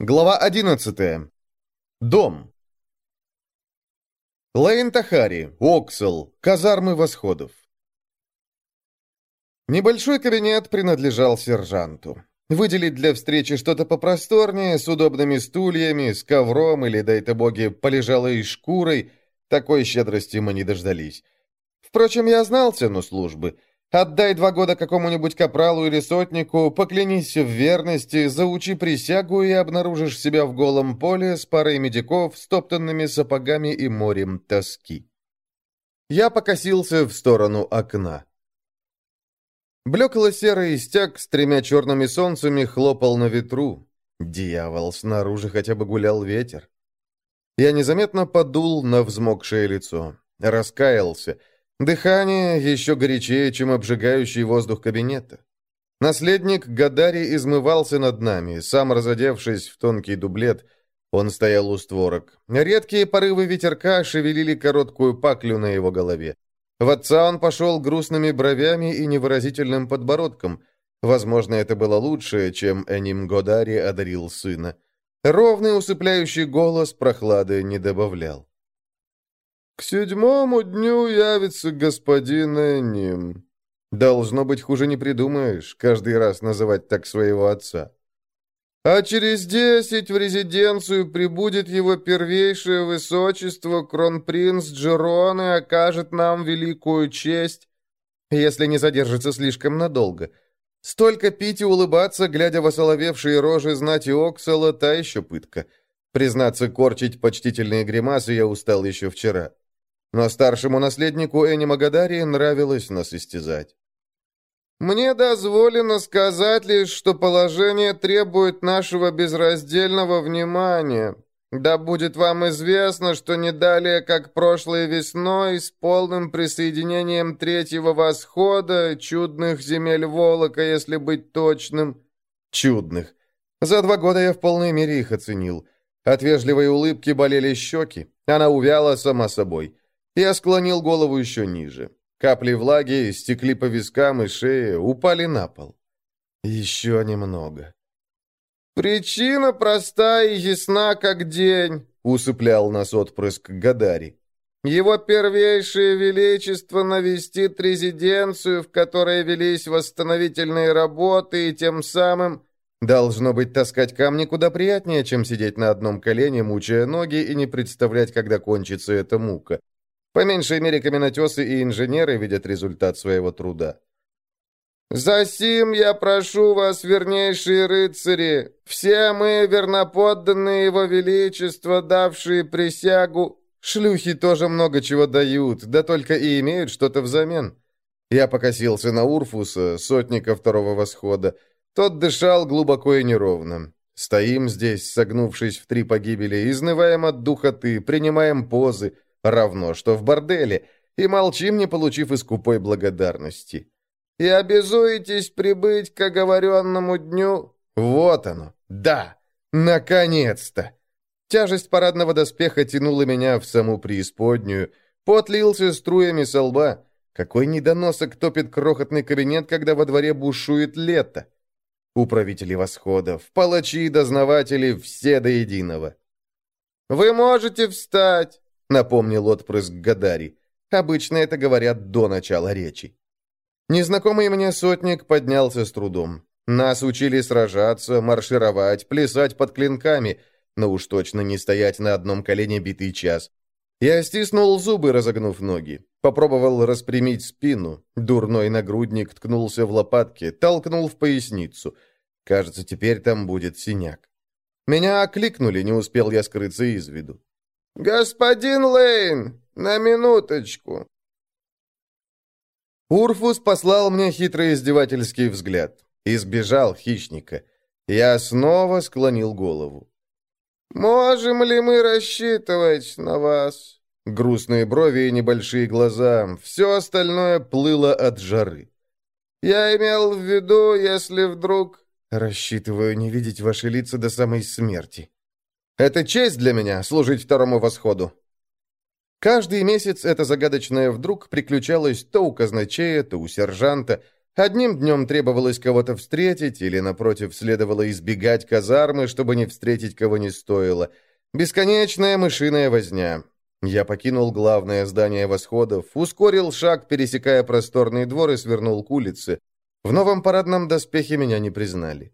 Глава 11. Дом. Лейн Тахари, Оксел, казармы восходов. Небольшой кабинет принадлежал сержанту. Выделить для встречи что-то попросторнее, с удобными стульями, с ковром или, дай-то боги, полежалой шкурой, такой щедрости мы не дождались. Впрочем, я знал цену службы — Отдай два года какому-нибудь капралу или сотнику, поклянись в верности, заучи присягу и обнаружишь себя в голом поле с парой медиков, стоптанными сапогами и морем тоски. Я покосился в сторону окна. Блекло-серый стяг с тремя черными солнцами хлопал на ветру. Дьявол, снаружи хотя бы гулял ветер. Я незаметно подул на взмокшее лицо. Раскаялся — Дыхание еще горячее, чем обжигающий воздух кабинета. Наследник Гадари измывался над нами, сам разодевшись в тонкий дублет. Он стоял у створок. Редкие порывы ветерка шевелили короткую паклю на его голове. В отца он пошел грустными бровями и невыразительным подбородком. Возможно, это было лучше, чем Эним Годари одарил сына. Ровный усыпляющий голос прохлады не добавлял. «К седьмому дню явится господин Энним». Должно быть, хуже не придумаешь, каждый раз называть так своего отца. А через десять в резиденцию прибудет его первейшее высочество, кронпринц Джерон, и окажет нам великую честь, если не задержится слишком надолго. Столько пить и улыбаться, глядя в осоловевшие рожи знати Оксала, та еще пытка. Признаться, корчить почтительные гримасы я устал еще вчера. Но старшему наследнику Эни Магадари нравилось нас истязать. «Мне дозволено сказать лишь, что положение требует нашего безраздельного внимания. Да будет вам известно, что не далее, как прошлой весной, с полным присоединением третьего восхода, чудных земель Волока, если быть точным...» «Чудных. За два года я в полной мере их оценил. От вежливой улыбки болели щеки. Она увяла сама собой. Я склонил голову еще ниже. Капли влаги стекли по вискам и шее, упали на пол. Еще немного. «Причина проста и ясна, как день», — усыплял нас отпрыск Гадари. «Его первейшее величество навестит резиденцию, в которой велись восстановительные работы, и тем самым...» Должно быть, таскать камни куда приятнее, чем сидеть на одном колене, мучая ноги и не представлять, когда кончится эта мука. По меньшей мере, каменотесы и инженеры видят результат своего труда. «Засим я прошу вас, вернейшие рыцари, все мы, верноподданные его величества, давшие присягу...» «Шлюхи тоже много чего дают, да только и имеют что-то взамен». Я покосился на Урфуса, сотника второго восхода. Тот дышал глубоко и неровно. Стоим здесь, согнувшись в три погибели, изнываем от духоты, принимаем позы, равно что в борделе, и молчим, не получив искупой благодарности. И обязуетесь прибыть к оговоренному дню? Вот оно, да, наконец-то! Тяжесть парадного доспеха тянула меня в саму преисподнюю, пот лился струями со лба. Какой недоносок топит крохотный кабинет, когда во дворе бушует лето? Управители восходов, палачи и дознаватели, все до единого. «Вы можете встать!» — напомнил отпрыск Гадари. «Обычно это говорят до начала речи». Незнакомый мне сотник поднялся с трудом. Нас учили сражаться, маршировать, плясать под клинками, но уж точно не стоять на одном колене битый час. Я стиснул зубы, разогнув ноги. Попробовал распрямить спину. Дурной нагрудник ткнулся в лопатки, толкнул в поясницу. Кажется, теперь там будет синяк. Меня окликнули, не успел я скрыться из виду. «Господин Лейн, на минуточку!» Урфус послал мне хитрый издевательский взгляд. Избежал хищника. Я снова склонил голову. «Можем ли мы рассчитывать на вас?» Грустные брови и небольшие глаза. Все остальное плыло от жары. «Я имел в виду, если вдруг...» «Рассчитываю не видеть ваши лица до самой смерти», это честь для меня служить второму восходу. Каждый месяц это загадочное вдруг приключалось то у казначея, то у сержанта, Одним днем требовалось кого-то встретить, или, напротив, следовало избегать казармы, чтобы не встретить кого не стоило. Бесконечная мышиная возня. Я покинул главное здание восходов, ускорил шаг, пересекая просторный двор и свернул к улице. В новом парадном доспехе меня не признали.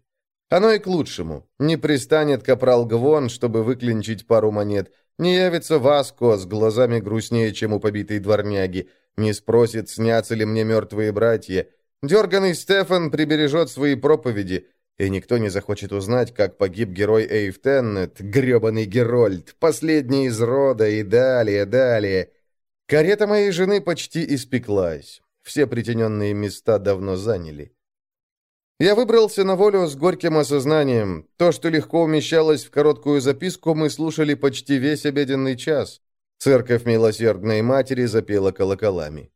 Оно и к лучшему. Не пристанет капрал Гвон, чтобы выклинчить пару монет. Не явится Васко с глазами грустнее, чем у побитой дворняги. Не спросит, снятся ли мне мертвые братья. Дерганный Стефан прибережет свои проповеди и никто не захочет узнать, как погиб герой Эйв Теннет, гребаный Герольд, последний из рода и далее, далее. Карета моей жены почти испеклась. Все притененные места давно заняли. Я выбрался на волю с горьким осознанием. То, что легко умещалось в короткую записку, мы слушали почти весь обеденный час. Церковь Милосердной Матери запела колоколами.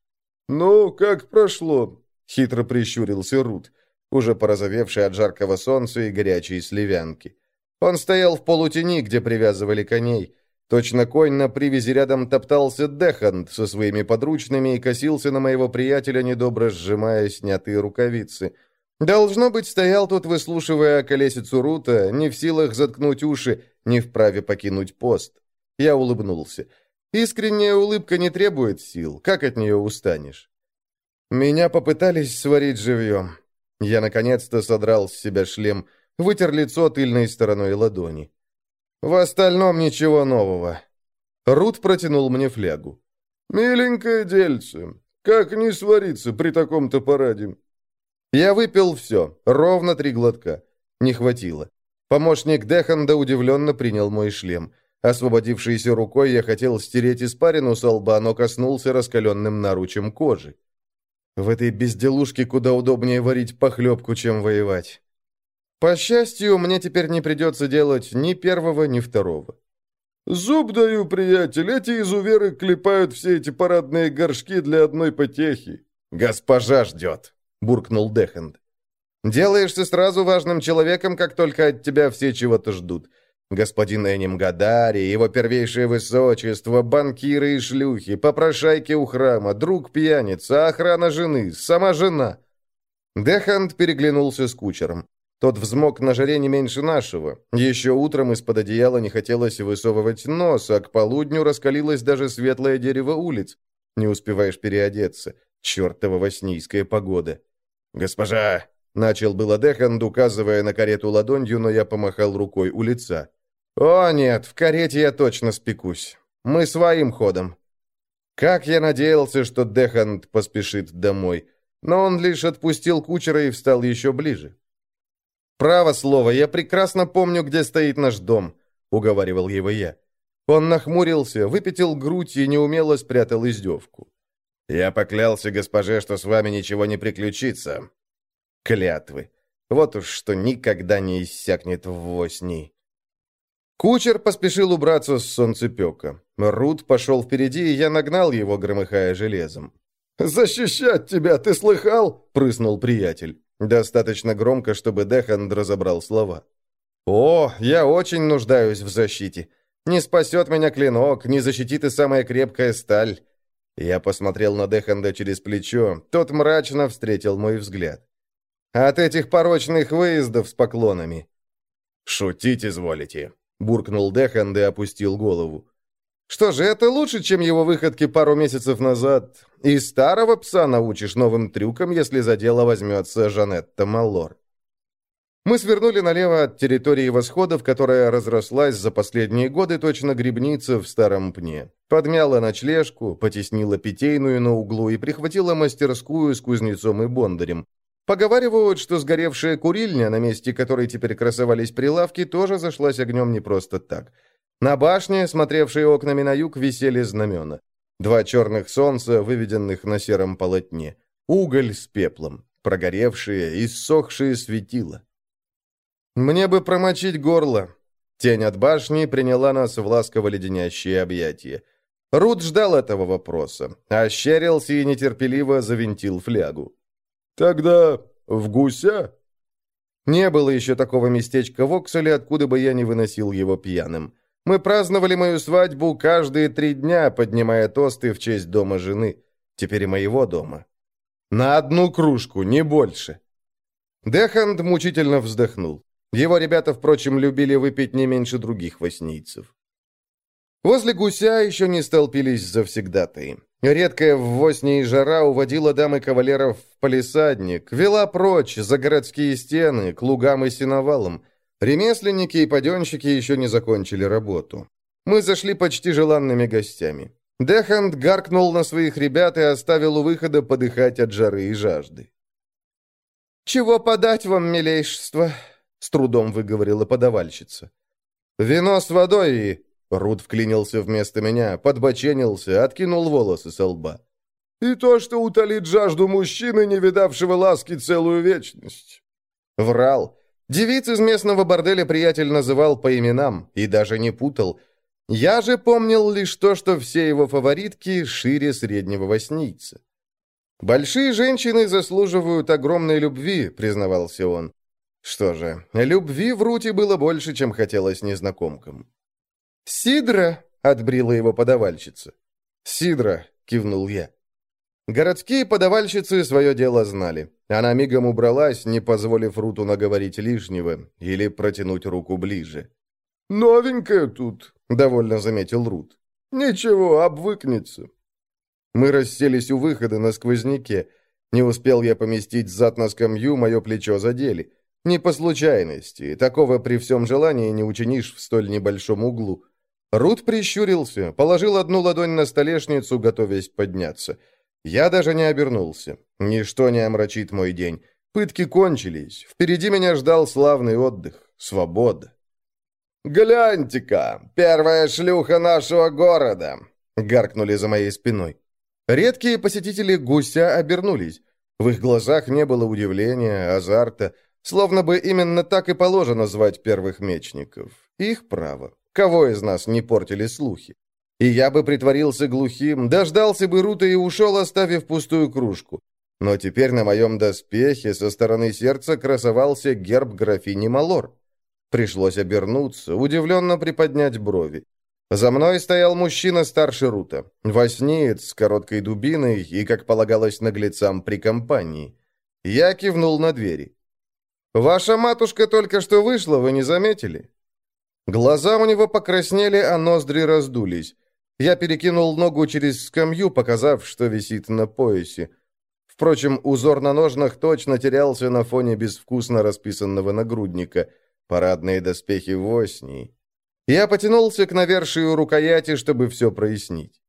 «Ну, как прошло?» — хитро прищурился Рут уже порозовевший от жаркого солнца и горячей сливянки. Он стоял в полутени, где привязывали коней. Точно конь на привязи рядом топтался Дехант со своими подручными и косился на моего приятеля, недобро сжимая снятые рукавицы. Должно быть, стоял тут, выслушивая колесицу Рута, не в силах заткнуть уши, не вправе покинуть пост. Я улыбнулся. Искренняя улыбка не требует сил. Как от нее устанешь? Меня попытались сварить живьем. Я наконец-то содрал с себя шлем, вытер лицо тыльной стороной ладони. В остальном ничего нового. Рут протянул мне флягу. «Миленькое дельце. Как не свариться при таком-то параде?» Я выпил все, ровно три глотка. Не хватило. Помощник Деханда удивленно принял мой шлем. Освободившейся рукой я хотел стереть испарину со лба, но коснулся раскаленным наручем кожи. В этой безделушке куда удобнее варить похлебку, чем воевать. По счастью, мне теперь не придется делать ни первого, ни второго. «Зуб даю, приятель, эти изуверы клепают все эти парадные горшки для одной потехи». «Госпожа ждет», — буркнул Дехенд. «Делаешься сразу важным человеком, как только от тебя все чего-то ждут. Господин Эним Гадари, его первейшее высочество, банкиры и шлюхи, попрошайки у храма, друг пьяница, охрана жены, сама жена. Дехант переглянулся с кучером. Тот взмок на жаре не меньше нашего. Еще утром из-под одеяла не хотелось высовывать нос, а к полудню раскалилось даже светлое дерево улиц. Не успеваешь переодеться. Чертова воснийская погода. «Госпожа!» — начал было Деханд, указывая на карету ладонью, но я помахал рукой у лица. «О, нет, в карете я точно спекусь. Мы своим ходом». Как я надеялся, что Дехант поспешит домой, но он лишь отпустил кучера и встал еще ближе. «Право слово, я прекрасно помню, где стоит наш дом», — уговаривал его я. Он нахмурился, выпятил грудь и неумело спрятал издевку. «Я поклялся госпоже, что с вами ничего не приключится». Клятвы. Вот уж что никогда не иссякнет в восни. Кучер поспешил убраться с солнцепека. Рут пошел впереди, и я нагнал его, громыхая железом. «Защищать тебя, ты слыхал?» — прыснул приятель. Достаточно громко, чтобы Деханд разобрал слова. «О, я очень нуждаюсь в защите. Не спасет меня клинок, не защитит и самая крепкая сталь». Я посмотрел на Деханда через плечо. Тот мрачно встретил мой взгляд. «От этих порочных выездов с поклонами». «Шутить изволите», буркнул Деханд и опустил голову. Что же, это лучше, чем его выходки пару месяцев назад. И старого пса научишь новым трюкам, если за дело возьмется Жанетта Маллор. Мы свернули налево от территории восходов, которая разрослась за последние годы точно грибница в старом пне. Подмяла ночлежку, потеснила питейную на углу и прихватила мастерскую с кузнецом и бондарем. Поговаривают, что сгоревшая курильня, на месте которой теперь красовались прилавки, тоже зашлась огнем не просто так. На башне, смотревшей окнами на юг, висели знамена. Два черных солнца, выведенных на сером полотне. Уголь с пеплом. Прогоревшие, иссохшие светила. «Мне бы промочить горло». Тень от башни приняла нас в ласково-леденящие объятия. Рут ждал этого вопроса, ощерился и нетерпеливо завинтил флягу. «Тогда в гуся?» Не было еще такого местечка в Окселе, откуда бы я не выносил его пьяным. Мы праздновали мою свадьбу каждые три дня, поднимая тосты в честь дома жены. Теперь и моего дома. На одну кружку, не больше. Деханд мучительно вздохнул. Его ребята, впрочем, любили выпить не меньше других воснийцев. Возле гуся еще не столпились завсегдатые. Редкая в Воснии жара уводила дам и кавалеров в палисадник, вела прочь за городские стены, к лугам и сеновалам. Ремесленники и паденщики еще не закончили работу. Мы зашли почти желанными гостями. Дехант гаркнул на своих ребят и оставил у выхода подыхать от жары и жажды. «Чего подать вам, милейшество?» — с трудом выговорила подавальщица. «Вино с водой и...» — Руд вклинился вместо меня, подбоченился, откинул волосы со лба. «И то, что утолит жажду мужчины, не видавшего ласки целую вечность». Врал. Девиц из местного борделя приятель называл по именам и даже не путал. Я же помнил лишь то, что все его фаворитки шире среднего воснийца. «Большие женщины заслуживают огромной любви», — признавался он. Что же, любви в Руте было больше, чем хотелось незнакомкам. «Сидра!» — отбрила его подавальщица. «Сидра!» — кивнул я. Городские подавальщицы свое дело знали. Она мигом убралась, не позволив Руту наговорить лишнего или протянуть руку ближе. «Новенькая тут», — довольно заметил Рут. «Ничего, обвыкнется». Мы расселись у выхода на сквозняке. Не успел я поместить зад на скамью, мое плечо задели. Не по случайности. Такого при всем желании не учинишь в столь небольшом углу. Рут прищурился, положил одну ладонь на столешницу, готовясь подняться. Я даже не обернулся. Ничто не омрачит мой день. Пытки кончились. Впереди меня ждал славный отдых. Свобода. «Гляньте-ка, первая шлюха нашего города!» — гаркнули за моей спиной. Редкие посетители гуся обернулись. В их глазах не было удивления, азарта, словно бы именно так и положено звать первых мечников. Их право. Кого из нас не портили слухи? И я бы притворился глухим, дождался бы Рута и ушел, оставив пустую кружку. Но теперь на моем доспехе со стороны сердца красовался герб графини Малор. Пришлось обернуться, удивленно приподнять брови. За мной стоял мужчина старше Рута, воснеец с короткой дубиной и, как полагалось наглецам, при компании. Я кивнул на двери. «Ваша матушка только что вышла, вы не заметили?» Глаза у него покраснели, а ноздри раздулись. Я перекинул ногу через скамью, показав, что висит на поясе. Впрочем, узор на ножнах точно терялся на фоне безвкусно расписанного нагрудника. Парадные доспехи в осни. Я потянулся к навершию рукояти, чтобы все прояснить.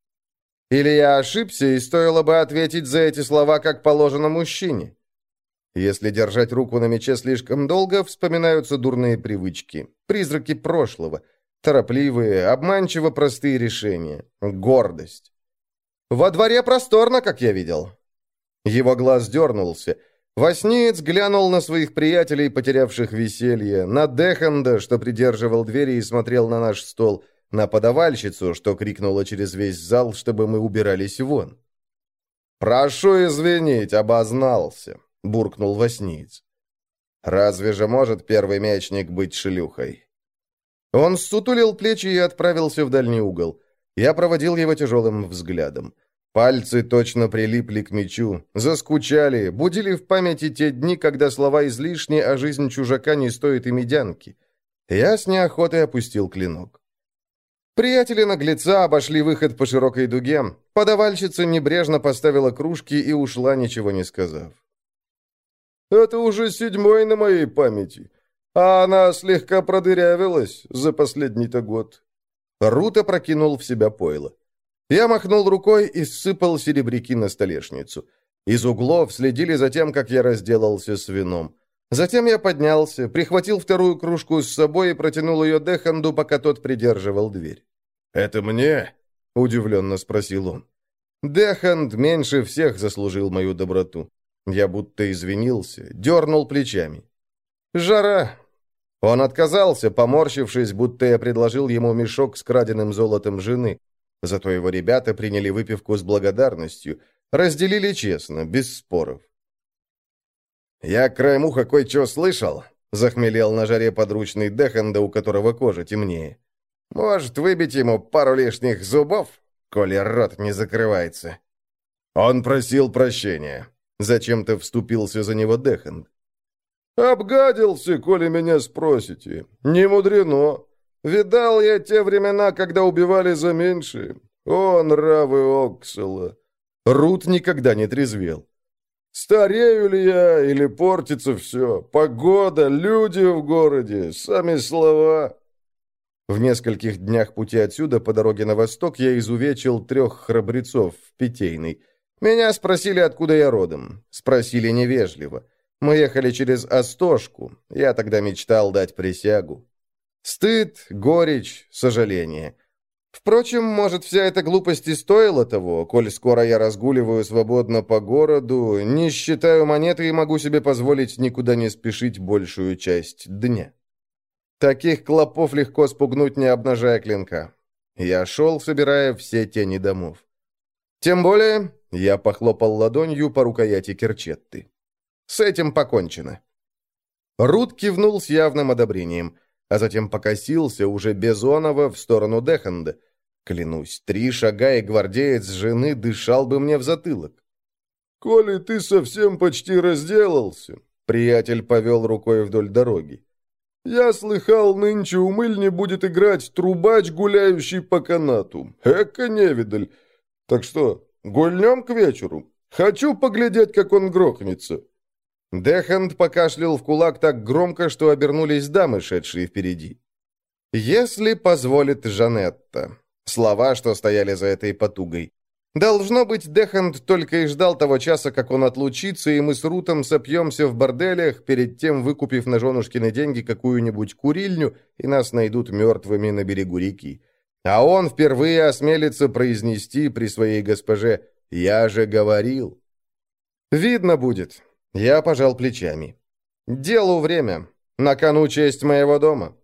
Или я ошибся, и стоило бы ответить за эти слова, как положено мужчине. Если держать руку на мече слишком долго, вспоминаются дурные привычки, призраки прошлого, торопливые, обманчиво простые решения, гордость. «Во дворе просторно, как я видел». Его глаз дернулся. Воснеец глянул на своих приятелей, потерявших веселье, на Деханда, что придерживал двери и смотрел на наш стол, на подавальщицу, что крикнула через весь зал, чтобы мы убирались вон. «Прошу извинить, обознался», — буркнул Восниц. «Разве же может первый мечник быть шлюхой?» Он сутулил плечи и отправился в дальний угол. Я проводил его тяжелым взглядом. Пальцы точно прилипли к мечу, заскучали, будили в памяти те дни, когда слова излишни, а жизнь чужака не стоит и медянки. Я с неохотой опустил клинок. Приятели наглеца обошли выход по широкой дуге. Подавальщица небрежно поставила кружки и ушла, ничего не сказав. Это уже седьмой на моей памяти. А она слегка продырявилась за последний-то год». Рута прокинул в себя пойло. Я махнул рукой и сыпал серебряки на столешницу. Из углов следили за тем, как я разделался с вином. Затем я поднялся, прихватил вторую кружку с собой и протянул ее Деханду, пока тот придерживал дверь. «Это мне?» — удивленно спросил он. Деханд меньше всех заслужил мою доброту. Я будто извинился, дернул плечами. «Жара!» Он отказался, поморщившись, будто я предложил ему мешок с краденным золотом жены. Зато его ребята приняли выпивку с благодарностью, разделили честно, без споров. «Я краем уха кое-что слышал», — захмелел на жаре подручный Деханда, у которого кожа темнее. «Может, выбить ему пару лишних зубов, коли рот не закрывается?» Он просил прощения. Зачем-то вступился за него Деханд. «Обгадился, коли меня спросите. Не мудрено. Видал я те времена, когда убивали за меньшие. О, нравы Оксала!» Рут никогда не трезвел. «Старею ли я или портится все? Погода, люди в городе, сами слова...» В нескольких днях пути отсюда, по дороге на восток, я изувечил трех храбрецов в Питейной. Меня спросили, откуда я родом. Спросили невежливо. Мы ехали через Остошку. Я тогда мечтал дать присягу. Стыд, горечь, сожаление. Впрочем, может, вся эта глупость и стоила того, коль скоро я разгуливаю свободно по городу, не считаю монеты и могу себе позволить никуда не спешить большую часть дня. Таких клопов легко спугнуть, не обнажая клинка. Я шел, собирая все тени домов. Тем более, я похлопал ладонью по рукояти Керчетты. С этим покончено. Рут кивнул с явным одобрением, а затем покосился уже Безонова в сторону Деханда. Клянусь, три шага и гвардеец жены дышал бы мне в затылок. «Коли ты совсем почти разделался», — приятель повел рукой вдоль дороги. «Я слыхал, нынче у мыльни будет играть трубач, гуляющий по канату. Эка невидаль. Так что, гульнем к вечеру? Хочу поглядеть, как он грохнется». Деханд покашлял в кулак так громко, что обернулись дамы, шедшие впереди. «Если позволит Жанетта». Слова, что стояли за этой потугой. Должно быть, Деханд только и ждал того часа, как он отлучится, и мы с Рутом сопьемся в борделях, перед тем выкупив на женушкины деньги какую-нибудь курильню, и нас найдут мертвыми на берегу реки. А он впервые осмелится произнести при своей госпоже «Я же говорил». «Видно будет». Я пожал плечами. «Делу время. На кону честь моего дома».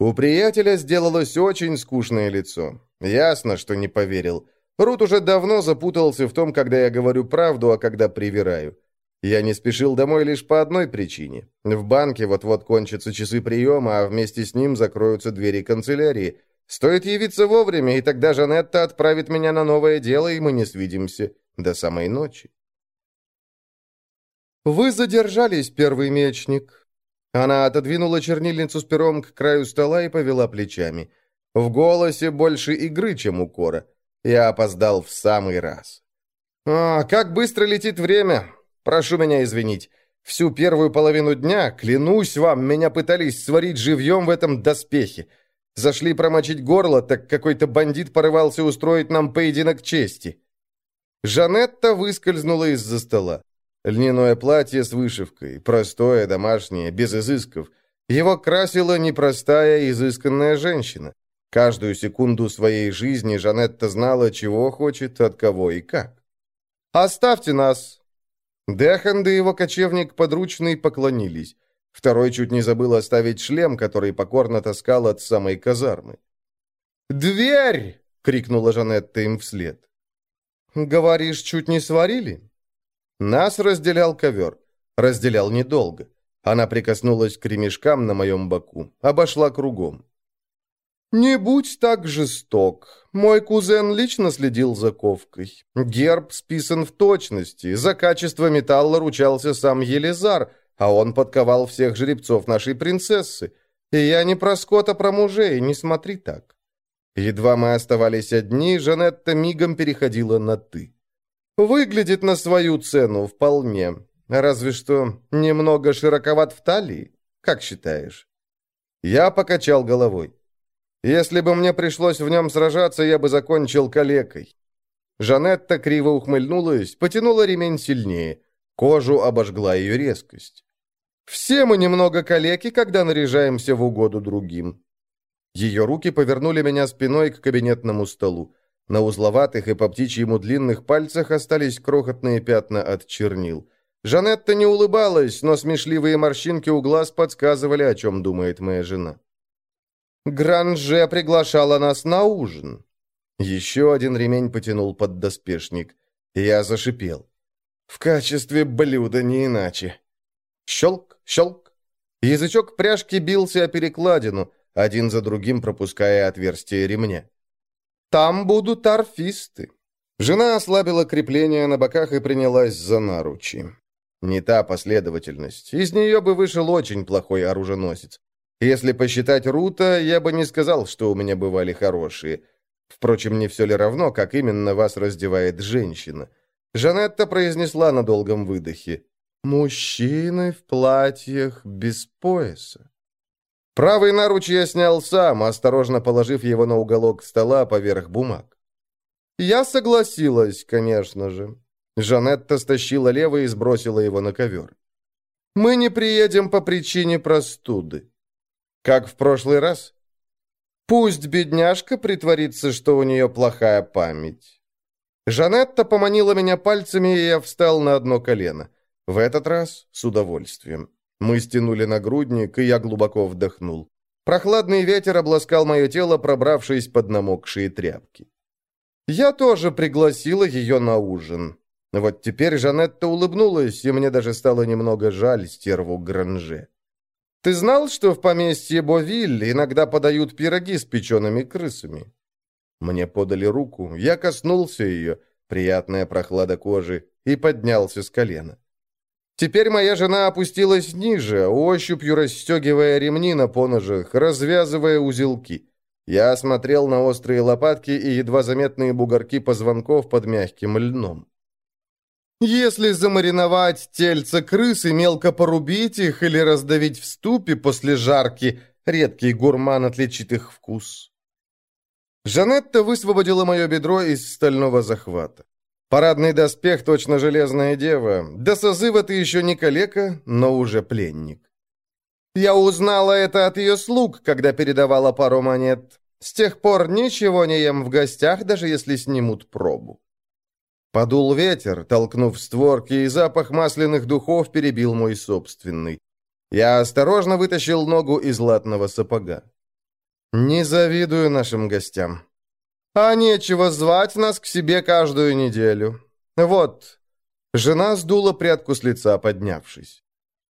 У приятеля сделалось очень скучное лицо. Ясно, что не поверил. Рут уже давно запутался в том, когда я говорю правду, а когда привираю. Я не спешил домой лишь по одной причине. В банке вот-вот кончатся часы приема, а вместе с ним закроются двери канцелярии. Стоит явиться вовремя, и тогда Жанетта отправит меня на новое дело, и мы не свидимся до самой ночи. «Вы задержались, первый мечник». Она отодвинула чернильницу с пером к краю стола и повела плечами. В голосе больше игры, чем укора. Я опоздал в самый раз. «А, как быстро летит время! Прошу меня извинить. Всю первую половину дня, клянусь вам, меня пытались сварить живьем в этом доспехе. Зашли промочить горло, так какой-то бандит порывался устроить нам поединок чести». Жанетта выскользнула из-за стола. Льняное платье с вышивкой, простое, домашнее, без изысков. Его красила непростая, изысканная женщина. Каждую секунду своей жизни Жанетта знала, чего хочет, от кого и как. «Оставьте нас!» Деханд и его кочевник подручный поклонились. Второй чуть не забыл оставить шлем, который покорно таскал от самой казармы. «Дверь!» — крикнула Жанетта им вслед. «Говоришь, чуть не сварили?» Нас разделял ковер. Разделял недолго. Она прикоснулась к ремешкам на моем боку, обошла кругом. «Не будь так жесток. Мой кузен лично следил за ковкой. Герб списан в точности. За качество металла ручался сам Елизар, а он подковал всех жеребцов нашей принцессы. И я не про скот, а про мужей, не смотри так». Едва мы оставались одни, Жанетта мигом переходила на «ты». «Выглядит на свою цену вполне. Разве что немного широковат в талии. Как считаешь?» Я покачал головой. Если бы мне пришлось в нем сражаться, я бы закончил калекой. Жанетта криво ухмыльнулась, потянула ремень сильнее. Кожу обожгла ее резкость. «Все мы немного калеки, когда наряжаемся в угоду другим». Ее руки повернули меня спиной к кабинетному столу. На узловатых и по птичьему длинных пальцах остались крохотные пятна от чернил. Жанетта не улыбалась, но смешливые морщинки у глаз подсказывали, о чем думает моя жена. Гранже приглашала нас на ужин». Еще один ремень потянул под доспешник. Я зашипел. «В качестве блюда не иначе». Щелк, щелк. Язычок пряжки бился о перекладину, один за другим пропуская отверстие ремня. «Там будут арфисты». Жена ослабила крепление на боках и принялась за наручи. Не та последовательность. Из нее бы вышел очень плохой оруженосец. Если посчитать Рута, я бы не сказал, что у меня бывали хорошие. Впрочем, не все ли равно, как именно вас раздевает женщина? Жанетта произнесла на долгом выдохе. «Мужчины в платьях без пояса». Правый наруч я снял сам, осторожно положив его на уголок стола поверх бумаг. Я согласилась, конечно же. Жанетта стащила левый и сбросила его на ковер. «Мы не приедем по причине простуды. Как в прошлый раз? Пусть бедняжка притворится, что у нее плохая память. Жанетта поманила меня пальцами, и я встал на одно колено. В этот раз с удовольствием. Мы стянули нагрудник, и я глубоко вдохнул. Прохладный ветер обласкал мое тело, пробравшись под намокшие тряпки. Я тоже пригласила ее на ужин. Вот теперь Жанетта улыбнулась, и мне даже стало немного жаль стерву Гранже. Ты знал, что в поместье Бовиль иногда подают пироги с печеными крысами?» Мне подали руку, я коснулся ее, приятная прохлада кожи, и поднялся с колена. Теперь моя жена опустилась ниже, ощупью расстегивая ремни на поножах, развязывая узелки. Я осмотрел на острые лопатки и едва заметные бугорки позвонков под мягким льном. Если замариновать тельце крысы, мелко порубить их или раздавить в ступе после жарки, редкий гурман отличит их вкус. Жанетта высвободила мое бедро из стального захвата. Парадный доспех точно железная дева. До созыва ты еще не калека, но уже пленник. Я узнала это от ее слуг, когда передавала пару монет. С тех пор ничего не ем в гостях, даже если снимут пробу. Подул ветер, толкнув створки, и запах масляных духов перебил мой собственный. Я осторожно вытащил ногу из латного сапога. Не завидую нашим гостям. А нечего звать нас к себе каждую неделю. Вот. Жена сдула прядку с лица, поднявшись.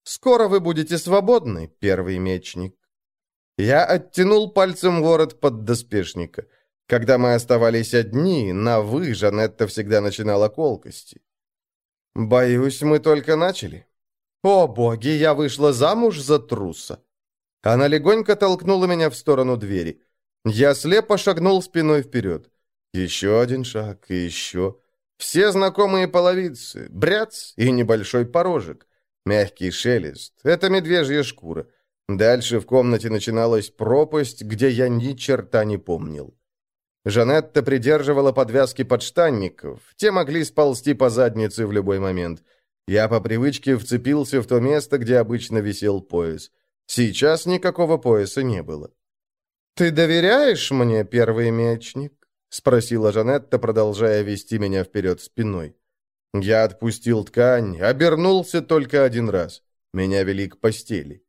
Скоро вы будете свободны, первый мечник. Я оттянул пальцем ворот под доспешника. Когда мы оставались одни, на «вы» Жанетта всегда начинала колкости. «Боюсь, мы только начали». «О, боги, я вышла замуж за труса». Она легонько толкнула меня в сторону двери. Я слепо шагнул спиной вперед. Еще один шаг, и еще. Все знакомые половицы, бряц и небольшой порожек. Мягкий шелест. Это медвежья шкура. Дальше в комнате начиналась пропасть, где я ни черта не помнил. Жанетта придерживала подвязки подштанников. Те могли сползти по заднице в любой момент. Я по привычке вцепился в то место, где обычно висел пояс. Сейчас никакого пояса не было. «Ты доверяешь мне, первый мечник?» — спросила Жанетта, продолжая вести меня вперед спиной. Я отпустил ткань, обернулся только один раз. Меня вели к постели.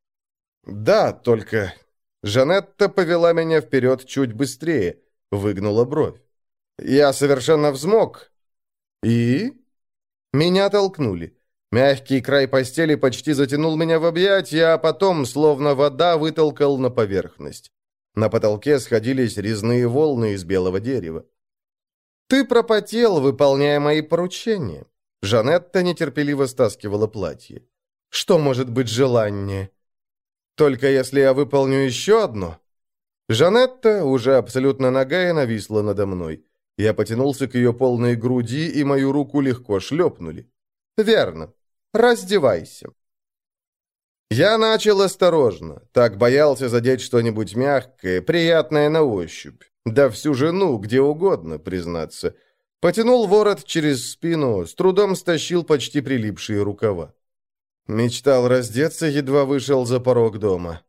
«Да, только...» Жанетта повела меня вперед чуть быстрее — Выгнула бровь. «Я совершенно взмок». «И?» Меня толкнули. Мягкий край постели почти затянул меня в объятия, а потом, словно вода, вытолкал на поверхность. На потолке сходились резные волны из белого дерева. «Ты пропотел, выполняя мои поручения». Жанетта нетерпеливо стаскивала платье. «Что может быть желание?» «Только если я выполню еще одно?» Жанетта, уже абсолютно нагая, нависла надо мной. Я потянулся к ее полной груди, и мою руку легко шлепнули. «Верно. Раздевайся». Я начал осторожно, так боялся задеть что-нибудь мягкое, приятное на ощупь. Да всю жену, где угодно, признаться. Потянул ворот через спину, с трудом стащил почти прилипшие рукава. Мечтал раздеться, едва вышел за порог дома.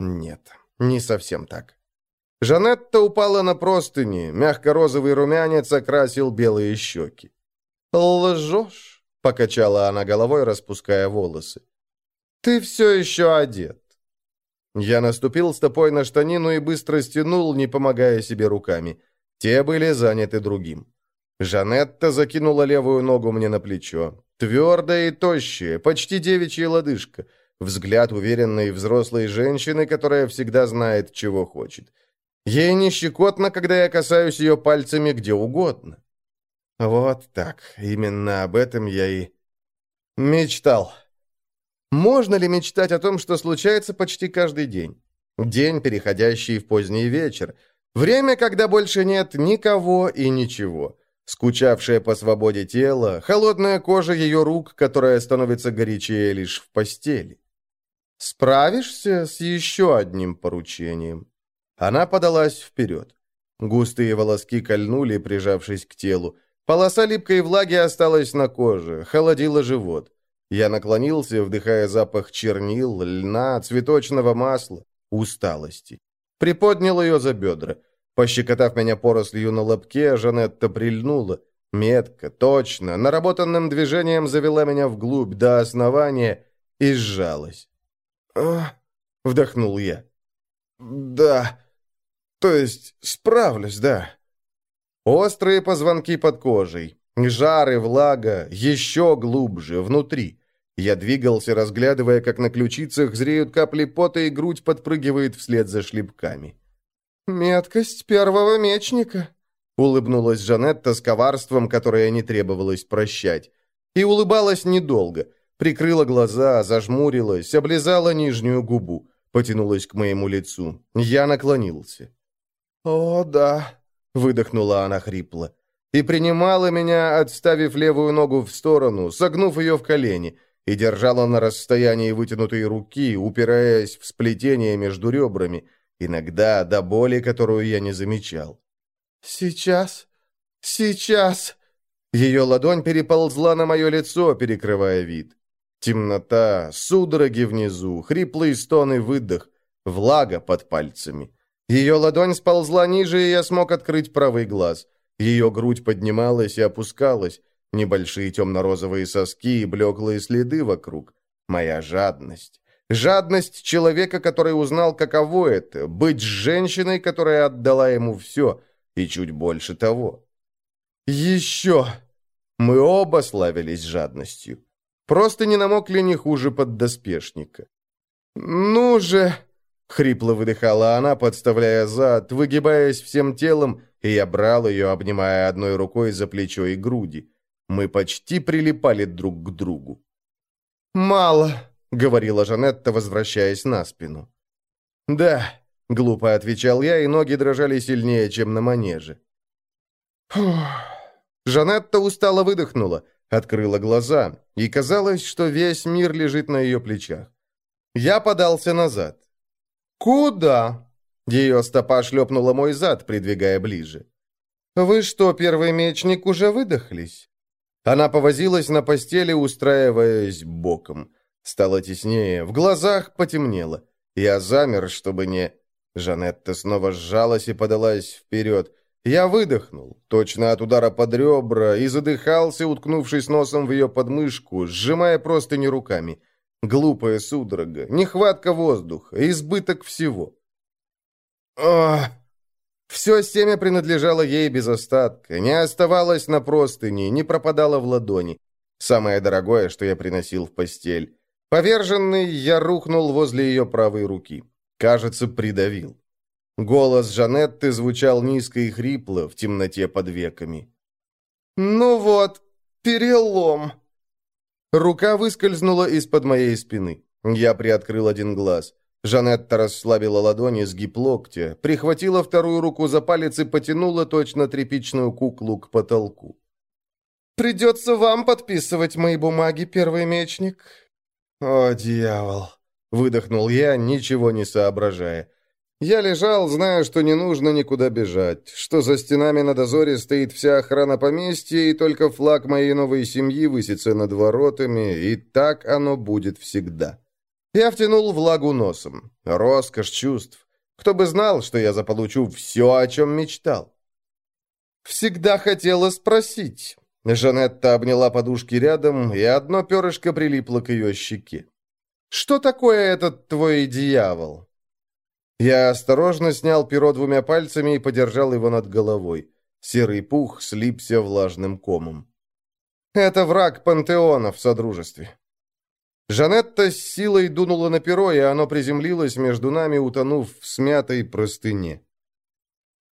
Нет. Не совсем так. Жанетта упала на простыни, мягко-розовый румянец окрасил белые щеки. «Лжешь?» — покачала она головой, распуская волосы. «Ты все еще одет». Я наступил стопой на штанину и быстро стянул, не помогая себе руками. Те были заняты другим. Жанетта закинула левую ногу мне на плечо. Твердая и тощая, почти девичья лодыжка — Взгляд уверенной взрослой женщины, которая всегда знает, чего хочет. Ей не щекотно, когда я касаюсь ее пальцами где угодно. Вот так, именно об этом я и мечтал. Можно ли мечтать о том, что случается почти каждый день? День, переходящий в поздний вечер. Время, когда больше нет никого и ничего. Скучавшее по свободе тело, холодная кожа ее рук, которая становится горячее лишь в постели. Справишься с еще одним поручением. Она подалась вперед. Густые волоски кольнули, прижавшись к телу. Полоса липкой влаги осталась на коже, холодила живот. Я наклонился, вдыхая запах чернил, льна, цветочного масла, усталости. Приподнял ее за бедра. Пощекотав меня порослью на лобке, Жанетта прильнула. Метко, точно, наработанным движением завела меня вглубь, до основания, и сжалась. «Ах!» — вдохнул я. «Да, то есть справлюсь, да». Острые позвонки под кожей, жар и влага, еще глубже, внутри. Я двигался, разглядывая, как на ключицах зреют капли пота, и грудь подпрыгивает вслед за шлепками. «Меткость первого мечника», — улыбнулась Жанетта с коварством, которое не требовалось прощать. И улыбалась недолго. Прикрыла глаза, зажмурилась, облизала нижнюю губу, потянулась к моему лицу. Я наклонился. «О, да», — выдохнула она хрипло. И принимала меня, отставив левую ногу в сторону, согнув ее в колени, и держала на расстоянии вытянутой руки, упираясь в сплетение между ребрами, иногда до боли, которую я не замечал. «Сейчас, сейчас!» Ее ладонь переползла на мое лицо, перекрывая вид. Темнота, судороги внизу, хриплый стон и выдох, влага под пальцами. Ее ладонь сползла ниже, и я смог открыть правый глаз. Ее грудь поднималась и опускалась, небольшие темно-розовые соски и блеклые следы вокруг. Моя жадность. Жадность человека, который узнал, каково это — быть женщиной, которая отдала ему все, и чуть больше того. Еще! Мы оба славились жадностью. Просто не намокли не хуже поддоспешника. «Ну же!» — хрипло выдыхала она, подставляя зад, выгибаясь всем телом, и я брал ее, обнимая одной рукой за плечо и груди. Мы почти прилипали друг к другу. «Мало», — говорила Жанетта, возвращаясь на спину. «Да», — глупо отвечал я, и ноги дрожали сильнее, чем на манеже. Фух. Жанетта устало выдохнула, Открыла глаза, и казалось, что весь мир лежит на ее плечах. Я подался назад. «Куда?» Ее стопа шлепнула мой зад, придвигая ближе. «Вы что, первый мечник, уже выдохлись?» Она повозилась на постели, устраиваясь боком. Стало теснее, в глазах потемнело. Я замер, чтобы не... Жанетта снова сжалась и подалась вперед. Я выдохнул, точно от удара под ребра, и задыхался, уткнувшись носом в ее подмышку, сжимая простыни руками. Глупая судорога, нехватка воздуха, избыток всего. Ах! Все семя принадлежало ей без остатка, не оставалось на простыни, не пропадало в ладони. Самое дорогое, что я приносил в постель. Поверженный, я рухнул возле ее правой руки. Кажется, придавил. Голос Жанетты звучал низко и хрипло в темноте под веками. «Ну вот, перелом!» Рука выскользнула из-под моей спины. Я приоткрыл один глаз. Жанетта расслабила ладони, сгиб локтя, прихватила вторую руку за палец и потянула точно тряпичную куклу к потолку. «Придется вам подписывать мои бумаги, первый мечник». «О, дьявол!» — выдохнул я, ничего не соображая. Я лежал, зная, что не нужно никуда бежать, что за стенами на дозоре стоит вся охрана поместья, и только флаг моей новой семьи высится над воротами, и так оно будет всегда. Я втянул влагу носом. Роскошь чувств. Кто бы знал, что я заполучу все, о чем мечтал. Всегда хотела спросить. Жанетта обняла подушки рядом, и одно перышко прилипло к ее щеке. «Что такое этот твой дьявол?» Я осторожно снял перо двумя пальцами и подержал его над головой. Серый пух слипся влажным комом. «Это враг пантеона в Содружестве». Жанетта с силой дунула на перо, и оно приземлилось между нами, утонув в смятой простыне.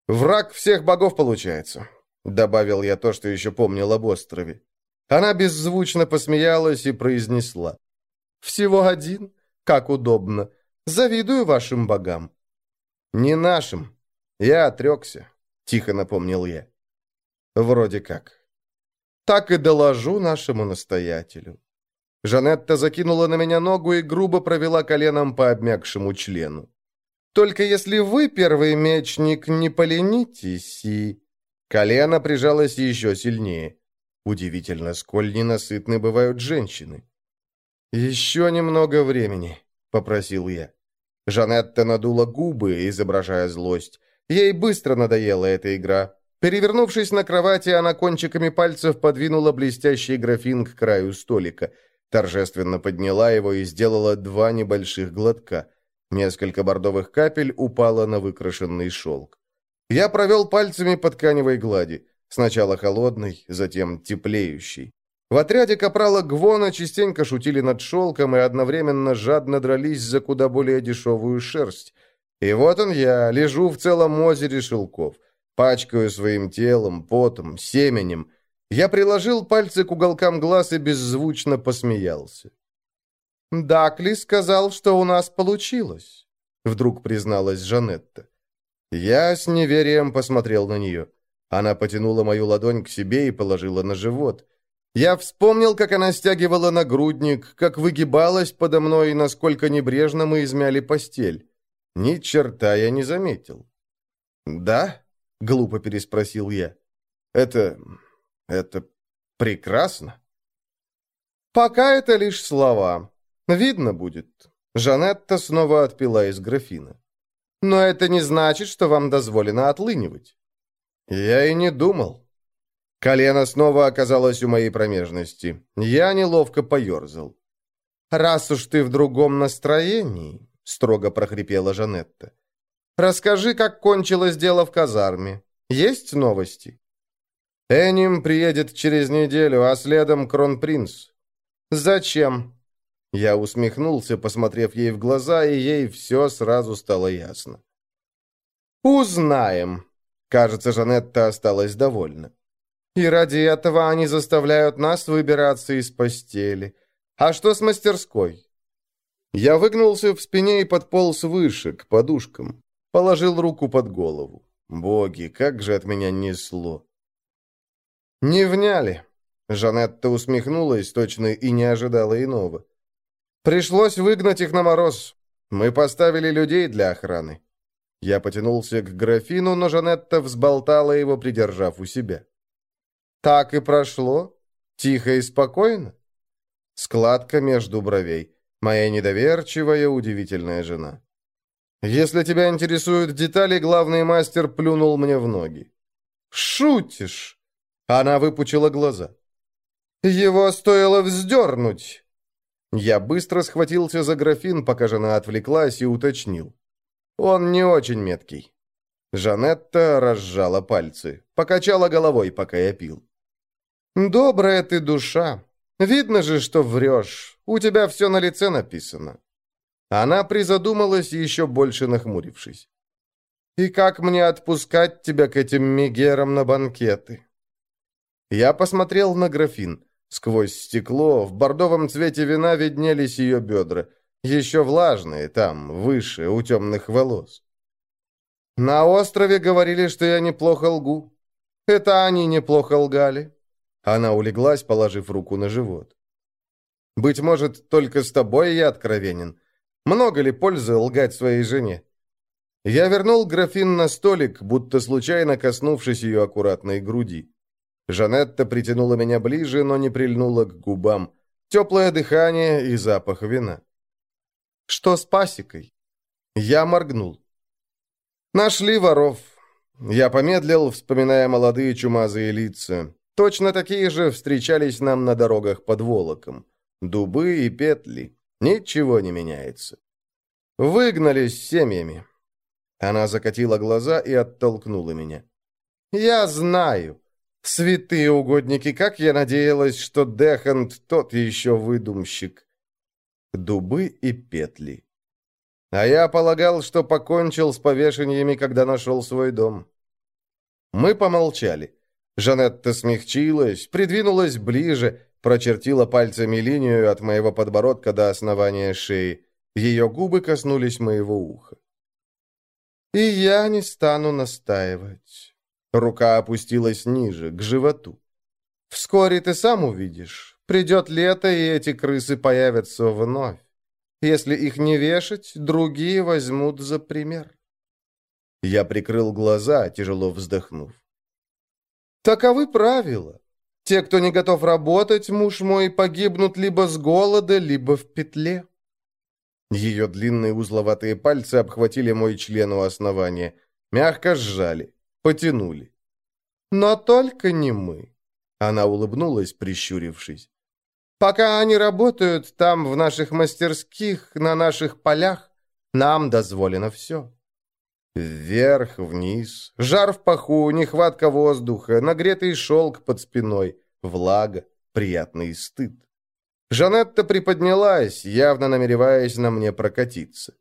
«Враг всех богов, получается. добавил я то, что еще помнил об острове. Она беззвучно посмеялась и произнесла. «Всего один? Как удобно. Завидую вашим богам». «Не нашим. Я отрекся», — тихо напомнил я. «Вроде как». «Так и доложу нашему настоятелю». Жанетта закинула на меня ногу и грубо провела коленом по обмякшему члену. «Только если вы, первый мечник, не поленитесь и...» Колено прижалось еще сильнее. Удивительно, сколь ненасытны бывают женщины. «Еще немного времени», — попросил я. Жанетта надула губы, изображая злость. Ей быстро надоела эта игра. Перевернувшись на кровати, она кончиками пальцев подвинула блестящий графин к краю столика. Торжественно подняла его и сделала два небольших глотка. Несколько бордовых капель упало на выкрашенный шелк. Я провел пальцами по тканевой глади. Сначала холодный, затем теплеющий. В отряде капрала Гвона частенько шутили над шелком и одновременно жадно дрались за куда более дешевую шерсть. И вот он я, лежу в целом озере шелков, пачкаю своим телом, потом, семенем. Я приложил пальцы к уголкам глаз и беззвучно посмеялся. «Дакли сказал, что у нас получилось», — вдруг призналась Жанетта. Я с неверием посмотрел на нее. Она потянула мою ладонь к себе и положила на живот. Я вспомнил, как она стягивала нагрудник, как выгибалась подо мной и насколько небрежно мы измяли постель. Ни черта я не заметил. «Да?» — глупо переспросил я. «Это... это прекрасно?» «Пока это лишь слова. Видно будет». Жанетта снова отпила из графина. «Но это не значит, что вам дозволено отлынивать». Я и не думал. Колено снова оказалось у моей промежности. Я неловко поерзал. «Раз уж ты в другом настроении», — строго прохрипела Жанетта, «расскажи, как кончилось дело в казарме. Есть новости?» «Эним приедет через неделю, а следом кронпринц». «Зачем?» Я усмехнулся, посмотрев ей в глаза, и ей все сразу стало ясно. «Узнаем», Кажется, Жанетта осталась довольна. И ради этого они заставляют нас выбираться из постели. А что с мастерской? Я выгнулся в спине и подполз выше, к подушкам. Положил руку под голову. Боги, как же от меня несло. Не вняли. Жанетта усмехнулась, точно и не ожидала иного. Пришлось выгнать их на мороз. Мы поставили людей для охраны. Я потянулся к графину, но Жанетта взболтала его, придержав у себя. «Так и прошло? Тихо и спокойно?» Складка между бровей. Моя недоверчивая, удивительная жена. «Если тебя интересуют детали, главный мастер плюнул мне в ноги». «Шутишь?» Она выпучила глаза. «Его стоило вздернуть!» Я быстро схватился за графин, пока жена отвлеклась, и уточнил. Он не очень меткий. Жанетта разжала пальцы, покачала головой, пока я пил. «Добрая ты душа. Видно же, что врешь. У тебя все на лице написано». Она призадумалась, еще больше нахмурившись. «И как мне отпускать тебя к этим мигерам на банкеты?» Я посмотрел на графин. Сквозь стекло в бордовом цвете вина виднелись ее бедра. Еще влажные, там, выше, у темных волос. На острове говорили, что я неплохо лгу. Это они неплохо лгали. Она улеглась, положив руку на живот. Быть может, только с тобой я откровенен. Много ли пользы лгать своей жене? Я вернул графин на столик, будто случайно коснувшись ее аккуратной груди. Жанетта притянула меня ближе, но не прильнула к губам. Теплое дыхание и запах вина. Что с пасекой? Я моргнул. Нашли воров. Я помедлил, вспоминая молодые чумазые лица. Точно такие же встречались нам на дорогах под Волоком. Дубы и петли. Ничего не меняется. Выгнались семьями. Она закатила глаза и оттолкнула меня. «Я знаю. Святые угодники, как я надеялась, что Дехант тот еще выдумщик дубы и петли. А я полагал, что покончил с повешениями, когда нашел свой дом. Мы помолчали. Жанетта смягчилась, придвинулась ближе, прочертила пальцами линию от моего подбородка до основания шеи. Ее губы коснулись моего уха. «И я не стану настаивать». Рука опустилась ниже, к животу. «Вскоре ты сам увидишь. Придет лето, и эти крысы появятся вновь. Если их не вешать, другие возьмут за пример». Я прикрыл глаза, тяжело вздохнув. Таковы правила. Те, кто не готов работать, муж мой, погибнут либо с голода, либо в петле. Ее длинные узловатые пальцы обхватили мой член у основания, мягко сжали, потянули. Но только не мы. Она улыбнулась, прищурившись. Пока они работают там, в наших мастерских, на наших полях, нам дозволено все. Вверх, вниз, жар в паху, нехватка воздуха, нагретый шелк под спиной, влага, приятный стыд. Жанетта приподнялась, явно намереваясь на мне прокатиться.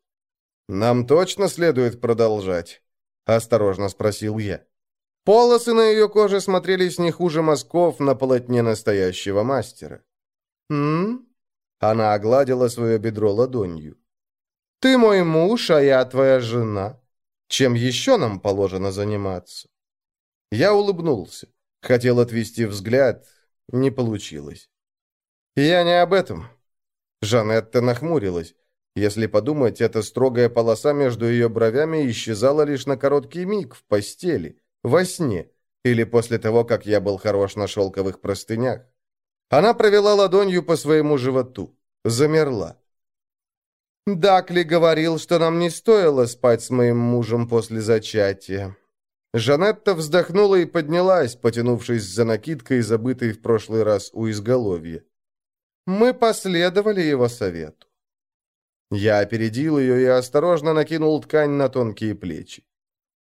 «Нам точно следует продолжать?» — осторожно спросил я. Полосы на ее коже смотрелись не хуже мазков на полотне настоящего мастера. «М?», Она огладила свое бедро ладонью. «Ты мой муж, а я твоя жена. Чем еще нам положено заниматься?» Я улыбнулся. Хотел отвести взгляд. Не получилось. «Я не об этом». Жанетта нахмурилась. Если подумать, эта строгая полоса между ее бровями исчезала лишь на короткий миг в постели, во сне, или после того, как я был хорош на шелковых простынях. Она провела ладонью по своему животу. Замерла. Дакли говорил, что нам не стоило спать с моим мужем после зачатия. Жанетта вздохнула и поднялась, потянувшись за накидкой, забытой в прошлый раз у изголовья. Мы последовали его совету. Я опередил ее и осторожно накинул ткань на тонкие плечи.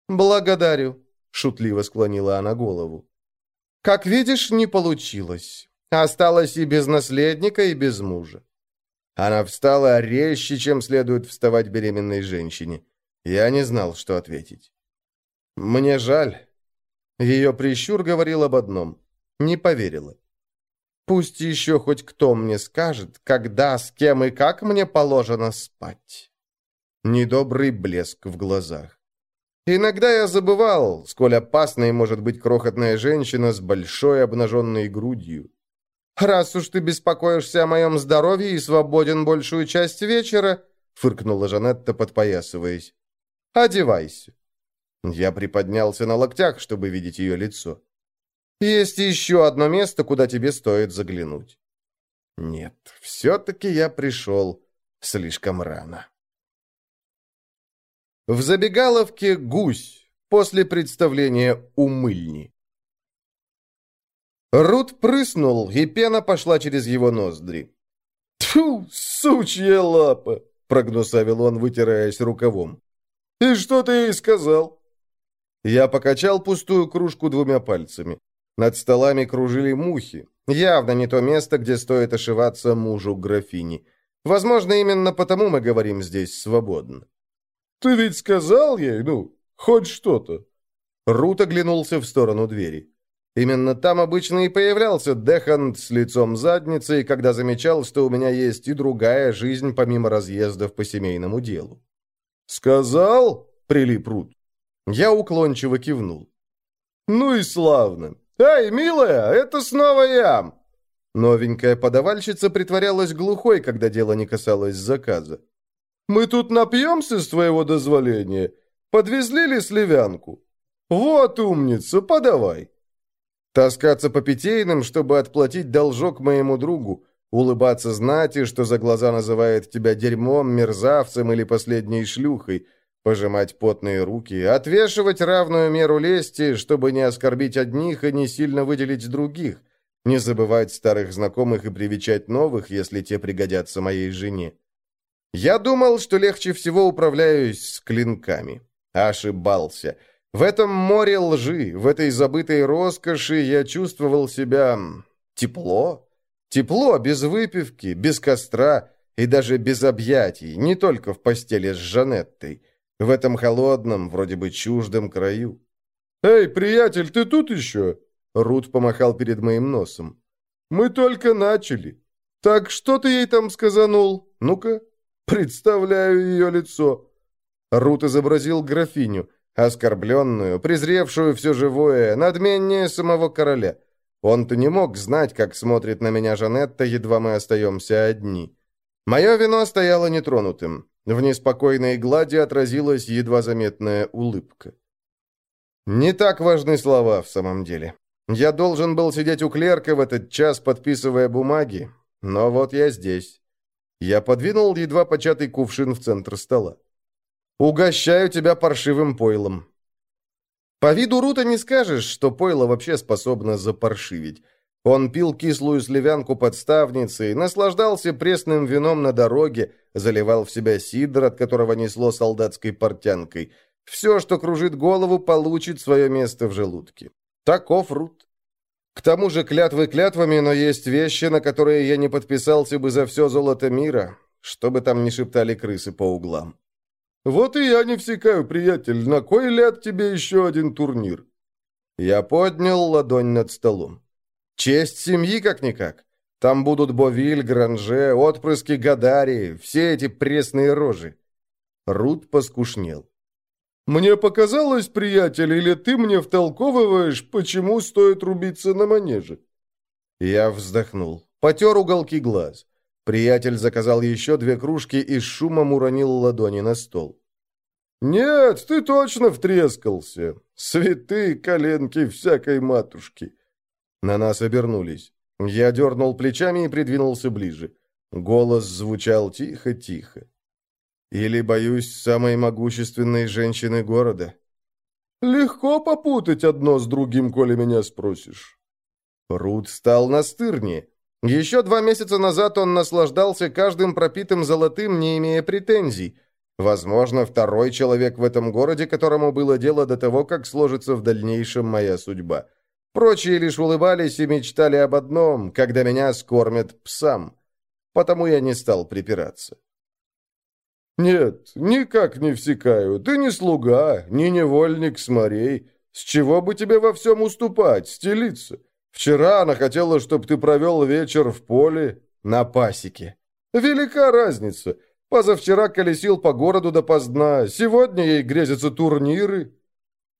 «Благодарю», — шутливо склонила она голову. «Как видишь, не получилось. Осталось и без наследника, и без мужа. Она встала резче, чем следует вставать беременной женщине. Я не знал, что ответить. «Мне жаль». Ее прищур говорил об одном. Не поверила. «Пусть еще хоть кто мне скажет, когда, с кем и как мне положено спать». Недобрый блеск в глазах. Иногда я забывал, сколь опасной может быть крохотная женщина с большой обнаженной грудью. «Раз уж ты беспокоишься о моем здоровье и свободен большую часть вечера», — фыркнула Жанетта, подпоясываясь, — «одевайся». Я приподнялся на локтях, чтобы видеть ее лицо. «Есть еще одно место, куда тебе стоит заглянуть». «Нет, все-таки я пришел слишком рано». В забегаловке «Гусь» после представления у мыльни. Рут прыснул, и пена пошла через его ноздри. «Тьфу, сучья лапа!» — прогнусавил он, вытираясь рукавом. «И что ты ей сказал?» Я покачал пустую кружку двумя пальцами. Над столами кружили мухи. Явно не то место, где стоит ошиваться мужу графини. Возможно, именно потому мы говорим здесь свободно. «Ты ведь сказал ей, ну, хоть что-то?» Рут оглянулся в сторону двери. Именно там обычно и появлялся Дехант с лицом задницей, когда замечал, что у меня есть и другая жизнь, помимо разъездов по семейному делу. «Сказал?» — прилип Рут. Я уклончиво кивнул. «Ну и славно. Эй, милая, это снова я!» Новенькая подавальщица притворялась глухой, когда дело не касалось заказа. «Мы тут напьемся с твоего дозволения? Подвезли ли сливянку? Вот умница, подавай!» Таскаться по питейным, чтобы отплатить должок моему другу, улыбаться знати, что за глаза называет тебя дерьмом, мерзавцем или последней шлюхой, пожимать потные руки, отвешивать равную меру лести, чтобы не оскорбить одних и не сильно выделить других, не забывать старых знакомых и привечать новых, если те пригодятся моей жене. Я думал, что легче всего управляюсь с клинками. Ошибался. В этом море лжи, в этой забытой роскоши я чувствовал себя тепло. Тепло, без выпивки, без костра и даже без объятий, не только в постели с Жанеттой, в этом холодном, вроде бы чуждом краю. «Эй, приятель, ты тут еще?» Рут помахал перед моим носом. «Мы только начали. Так что ты ей там сказанул? Ну-ка, представляю ее лицо». Рут изобразил графиню, оскорбленную, презревшую все живое, надменнее самого короля. Он-то не мог знать, как смотрит на меня Жанетта, едва мы остаемся одни. Мое вино стояло нетронутым. В неспокойной глади отразилась едва заметная улыбка. Не так важны слова в самом деле. Я должен был сидеть у клерка в этот час, подписывая бумаги, но вот я здесь. Я подвинул едва початый кувшин в центр стола. «Угощаю тебя паршивым пойлом». По виду Рута не скажешь, что пойло вообще способно запаршивить. Он пил кислую сливянку подставницей, наслаждался пресным вином на дороге, заливал в себя сидр, от которого несло солдатской портянкой. Все, что кружит голову, получит свое место в желудке. Таков Рут. К тому же клятвы клятвами, но есть вещи, на которые я не подписался бы за все золото мира, чтобы там не шептали крысы по углам. «Вот и я не всекаю, приятель, на кой ляд тебе еще один турнир?» Я поднял ладонь над столом. Честь семьи как-никак. Там будут Бовиль, Гранже, отпрыски Гадари, все эти пресные рожи. Рут поскушнел. «Мне показалось, приятель, или ты мне втолковываешь, почему стоит рубиться на манеже?» Я вздохнул, потер уголки глаз. Приятель заказал еще две кружки и с шумом уронил ладони на стол. «Нет, ты точно втрескался. Святые коленки всякой матушки. На нас обернулись. Я дернул плечами и придвинулся ближе. Голос звучал тихо-тихо. «Или, боюсь, самой могущественной женщины города». «Легко попутать одно с другим, коли меня спросишь». Рут стал настырнее. Еще два месяца назад он наслаждался каждым пропитым золотым, не имея претензий. Возможно, второй человек в этом городе, которому было дело до того, как сложится в дальнейшем моя судьба. Прочие лишь улыбались и мечтали об одном, когда меня скормят псам. Потому я не стал припираться. «Нет, никак не всекаю. Ты не слуга, не невольник с морей. С чего бы тебе во всем уступать, стелиться? Вчера она хотела, чтобы ты провел вечер в поле на пасеке. Велика разница. Позавчера колесил по городу допоздна, сегодня ей грезятся турниры».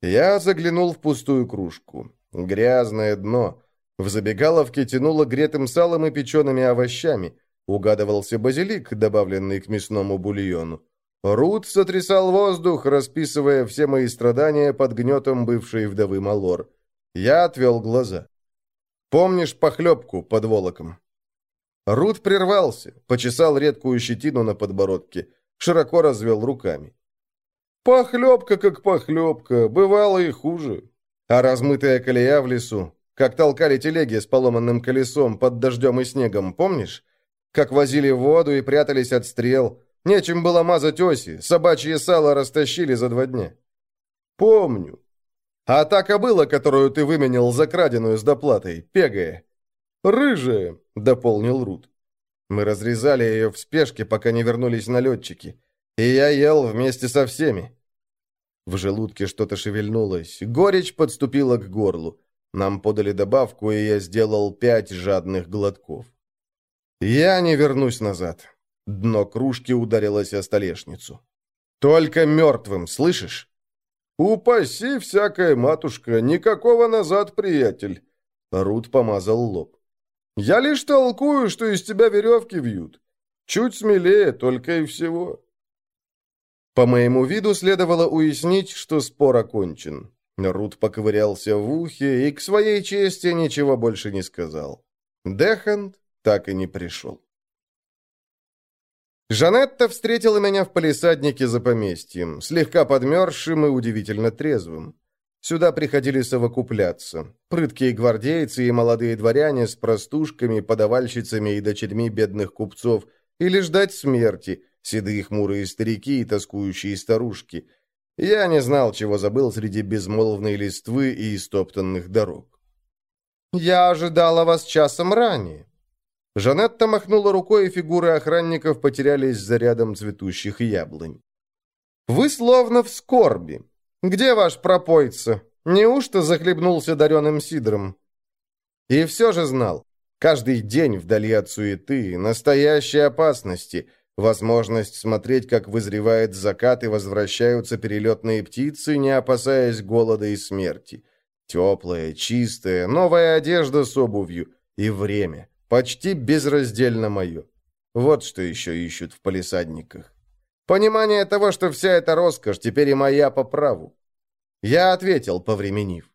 Я заглянул в пустую кружку. Грязное дно. В забегаловке тянуло гретым салом и печеными овощами. Угадывался базилик, добавленный к мясному бульону. Рут сотрясал воздух, расписывая все мои страдания под гнетом бывшей вдовы Малор. Я отвел глаза. «Помнишь похлебку под волоком?» Рут прервался, почесал редкую щетину на подбородке, широко развел руками. «Похлебка как похлебка, бывало и хуже. А размытая колея в лесу, как толкали телеги с поломанным колесом под дождем и снегом, помнишь? Как возили воду и прятались от стрел. Нечем было мазать оси, собачье сало растащили за два дня. Помню. А та кобыла, которую ты выменял за краденую с доплатой, пегая. Рыжая, дополнил Рут. Мы разрезали ее в спешке, пока не вернулись налетчики. И я ел вместе со всеми. В желудке что-то шевельнулось. Горечь подступила к горлу. Нам подали добавку, и я сделал пять жадных глотков. Я не вернусь назад. Дно кружки ударилось о столешницу. Только мертвым, слышишь? «Упаси всякая матушка, никакого назад, приятель!» Рут помазал лоб. «Я лишь толкую, что из тебя веревки вьют. Чуть смелее, только и всего». По моему виду следовало уяснить, что спор окончен. Рут поковырялся в ухе и к своей чести ничего больше не сказал. Дехант так и не пришел. Жанетта встретила меня в палисаднике за поместьем, слегка подмерзшим и удивительно трезвым. Сюда приходили совокупляться. Прыткие гвардейцы и молодые дворяне с простушками, подавальщицами и дочерьми бедных купцов, или ждать смерти, седые хмурые старики и тоскующие старушки. Я не знал, чего забыл среди безмолвной листвы и истоптанных дорог. «Я ожидала вас часом ранее». Жанетта махнула рукой, и фигуры охранников потерялись за рядом цветущих яблонь. «Вы словно в скорби. Где ваш пропойца? Неужто захлебнулся дареным сидром? И все же знал. Каждый день вдали от суеты, настоящей опасности, возможность смотреть, как вызревает закат и возвращаются перелетные птицы, не опасаясь голода и смерти. Теплая, чистая, новая одежда с обувью и время. Почти безраздельно мое. Вот что еще ищут в палисадниках. Понимание того, что вся эта роскошь теперь и моя по праву. Я ответил, повременив.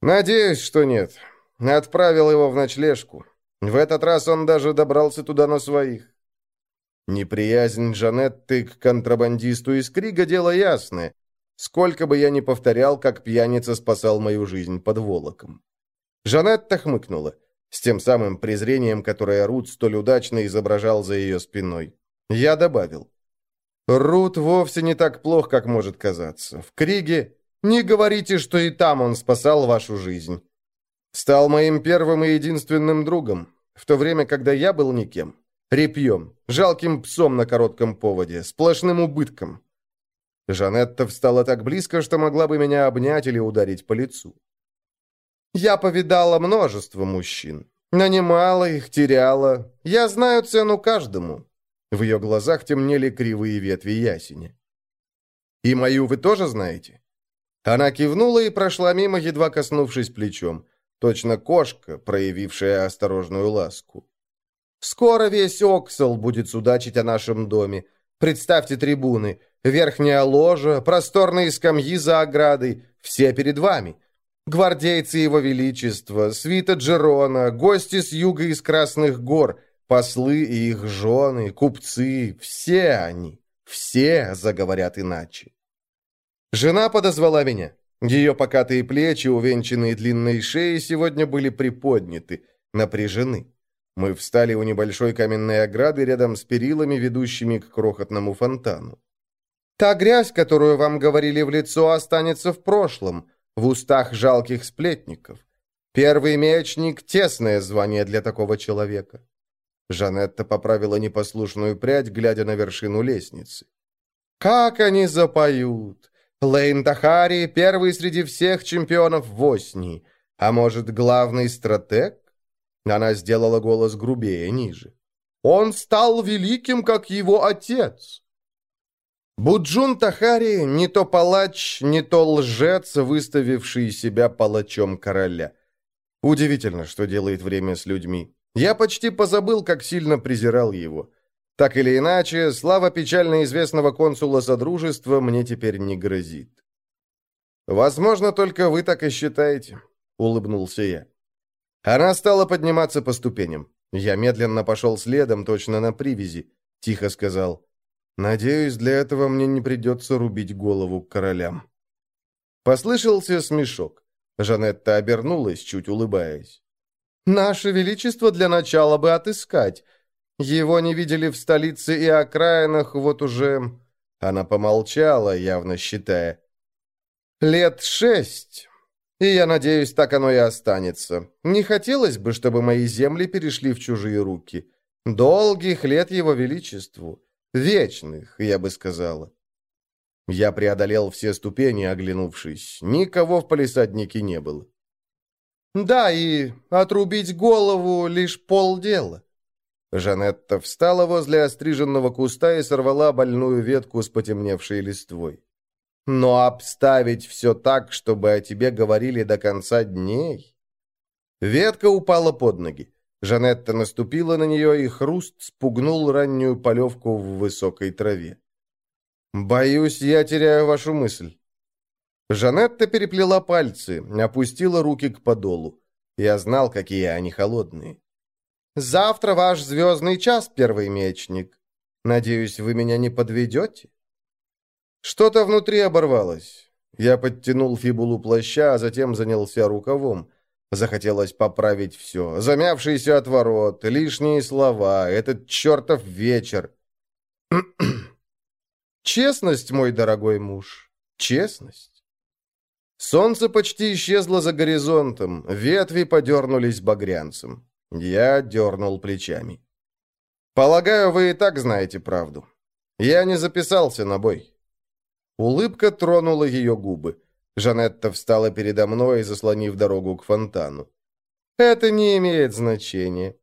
Надеюсь, что нет. Отправил его в ночлежку. В этот раз он даже добрался туда на своих. Неприязнь Джанетты к контрабандисту из Крига – дело ясное. Сколько бы я ни повторял, как пьяница спасал мою жизнь под волоком. Жанетта хмыкнула, с тем самым презрением, которое Рут столь удачно изображал за ее спиной. Я добавил. Рут вовсе не так плох, как может казаться. В Криге не говорите, что и там он спасал вашу жизнь. Стал моим первым и единственным другом, в то время, когда я был никем. Репьем, жалким псом на коротком поводе, сплошным убытком. Жанетта встала так близко, что могла бы меня обнять или ударить по лицу. Я повидала множество мужчин. Нанимала их, теряла. Я знаю цену каждому. В ее глазах темнели кривые ветви ясеня. «И мою вы тоже знаете?» Она кивнула и прошла мимо, едва коснувшись плечом. Точно кошка, проявившая осторожную ласку. «Скоро весь Оксел будет судачить о нашем доме. Представьте трибуны. Верхняя ложа, просторные скамьи за оградой. Все перед вами. Гвардейцы его величества, свита Джерона, гости с юга из Красных гор, послы и их жены, купцы. Все они. Все заговорят иначе. Жена подозвала меня. Ее покатые плечи, увенчанные длинной шеей, сегодня были приподняты, напряжены. Мы встали у небольшой каменной ограды рядом с перилами, ведущими к крохотному фонтану. «Та грязь, которую вам говорили в лицо, останется в прошлом, в устах жалких сплетников. Первый мечник — тесное звание для такого человека». Жанетта поправила непослушную прядь, глядя на вершину лестницы. «Как они запоют! Лейн Тахари — первый среди всех чемпионов в Оснии. А может, главный стратег? Она сделала голос грубее, ниже. Он стал великим, как его отец. Буджун Тахари не то палач, не то лжец, выставивший себя палачом короля. Удивительно, что делает время с людьми. Я почти позабыл, как сильно презирал его. Так или иначе, слава печально известного консула Содружества мне теперь не грозит. «Возможно, только вы так и считаете», — улыбнулся я. Она стала подниматься по ступеням. Я медленно пошел следом, точно на привязи. Тихо сказал, «Надеюсь, для этого мне не придется рубить голову королям». Послышался смешок. Жанетта обернулась, чуть улыбаясь. «Наше Величество для начала бы отыскать. Его не видели в столице и окраинах вот уже...» Она помолчала, явно считая. «Лет шесть. И я надеюсь, так оно и останется. Не хотелось бы, чтобы мои земли перешли в чужие руки. Долгих лет его величеству. Вечных, я бы сказала». Я преодолел все ступени, оглянувшись. Никого в палисаднике не было. «Да, и отрубить голову — лишь полдела. Жанетта встала возле остриженного куста и сорвала больную ветку с потемневшей листвой. «Но обставить все так, чтобы о тебе говорили до конца дней...» Ветка упала под ноги. Жанетта наступила на нее, и хруст спугнул раннюю полевку в высокой траве. «Боюсь, я теряю вашу мысль». Жанетта переплела пальцы, опустила руки к подолу. Я знал, какие они холодные. Завтра ваш звездный час, первый мечник. Надеюсь, вы меня не подведете?» Что-то внутри оборвалось. Я подтянул фибулу плаща, а затем занялся рукавом. Захотелось поправить все. Замявшийся отворот, лишние слова, этот чертов вечер. Честность, мой дорогой муж, честность. Солнце почти исчезло за горизонтом, ветви подернулись багрянцем. Я дернул плечами. «Полагаю, вы и так знаете правду. Я не записался на бой». Улыбка тронула ее губы. Жанетта встала передо мной, заслонив дорогу к фонтану. Это не имеет значения.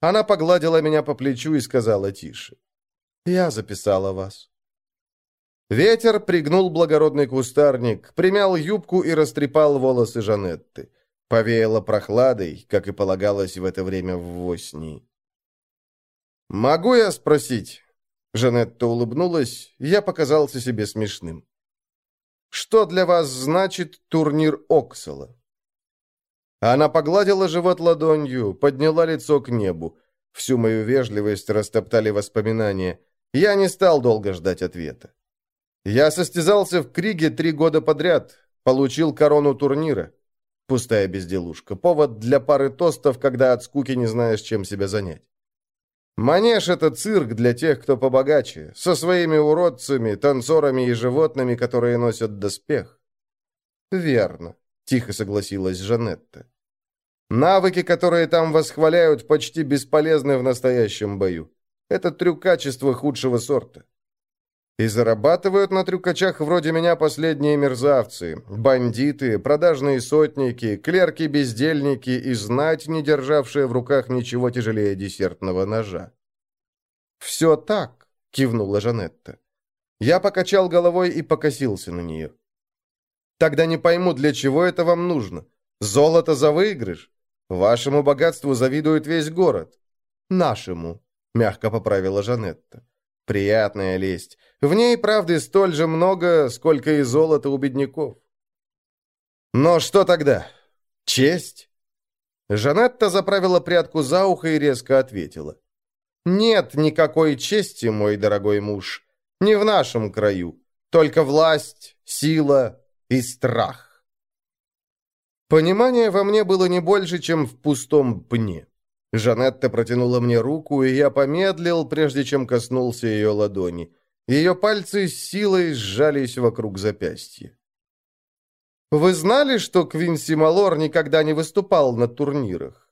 Она погладила меня по плечу и сказала тише. Я записала вас. Ветер пригнул благородный кустарник, примял юбку и растрепал волосы Жанетты. Повеяло прохладой, как и полагалось в это время в Воснии. «Могу я спросить?» Жанетта улыбнулась, я показался себе смешным. «Что для вас значит турнир Оксала?» Она погладила живот ладонью, подняла лицо к небу. Всю мою вежливость растоптали воспоминания. Я не стал долго ждать ответа. Я состязался в Криге три года подряд, получил корону турнира. Пустая безделушка. Повод для пары тостов, когда от скуки не знаешь, чем себя занять. Манеж — это цирк для тех, кто побогаче, со своими уродцами, танцорами и животными, которые носят доспех. «Верно», — тихо согласилась Жанетта. «Навыки, которые там восхваляют, почти бесполезны в настоящем бою. Это трюкачество худшего сорта. И зарабатывают на трюкачах вроде меня последние мерзавцы, бандиты, продажные сотники, клерки-бездельники и знать, не державшие в руках ничего тяжелее десертного ножа. «Все так», — кивнула Жанетта. Я покачал головой и покосился на нее. «Тогда не пойму, для чего это вам нужно. Золото за выигрыш? Вашему богатству завидует весь город». «Нашему», — мягко поправила Жанетта. Приятная лесть. В ней, правды, столь же много, сколько и золота у бедняков. Но что тогда? Честь? Жанетта заправила прядку за ухо и резко ответила. «Нет никакой чести, мой дорогой муж. Не в нашем краю. Только власть, сила и страх». Понимание во мне было не больше, чем в пустом пне. Жанетта протянула мне руку, и я помедлил, прежде чем коснулся ее ладони. Ее пальцы с силой сжались вокруг запястья. «Вы знали, что Квинси Малор никогда не выступал на турнирах?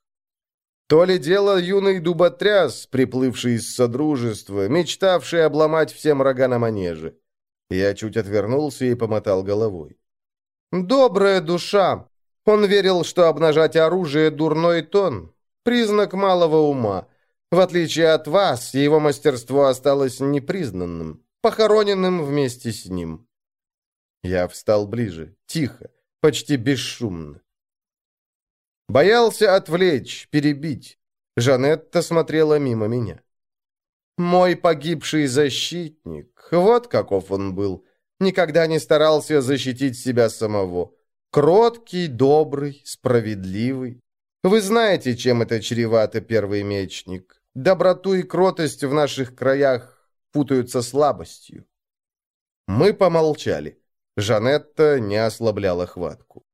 То ли дело юный дуботряс, приплывший из Содружества, мечтавший обломать всем рога на манеже». Я чуть отвернулся и помотал головой. «Добрая душа! Он верил, что обнажать оружие – дурной тон, Признак малого ума. В отличие от вас, его мастерство осталось непризнанным, похороненным вместе с ним. Я встал ближе, тихо, почти бесшумно. Боялся отвлечь, перебить. Жанетта смотрела мимо меня. Мой погибший защитник, вот каков он был, никогда не старался защитить себя самого. Кроткий, добрый, справедливый. Вы знаете, чем это чревато, первый мечник. Доброту и кротость в наших краях путаются слабостью. Мы помолчали. Жанетта не ослабляла хватку.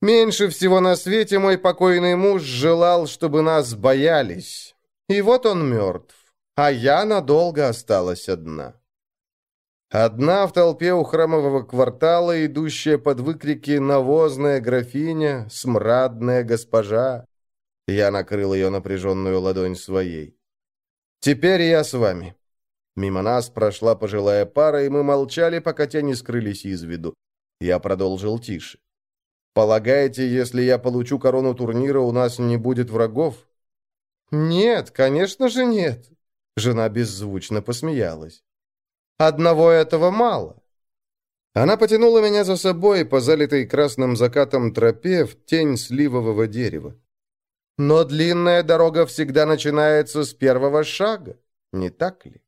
Меньше всего на свете мой покойный муж желал, чтобы нас боялись. И вот он мертв, а я надолго осталась одна. Одна в толпе у храмового квартала, идущая под выкрики «Навозная графиня», «Смрадная госпожа». Я накрыл ее напряженную ладонь своей. «Теперь я с вами». Мимо нас прошла пожилая пара, и мы молчали, пока те не скрылись из виду. Я продолжил тише. «Полагаете, если я получу корону турнира, у нас не будет врагов?» «Нет, конечно же нет!» Жена беззвучно посмеялась. Одного этого мало. Она потянула меня за собой по залитой красным закатом тропе в тень сливового дерева. Но длинная дорога всегда начинается с первого шага, не так ли?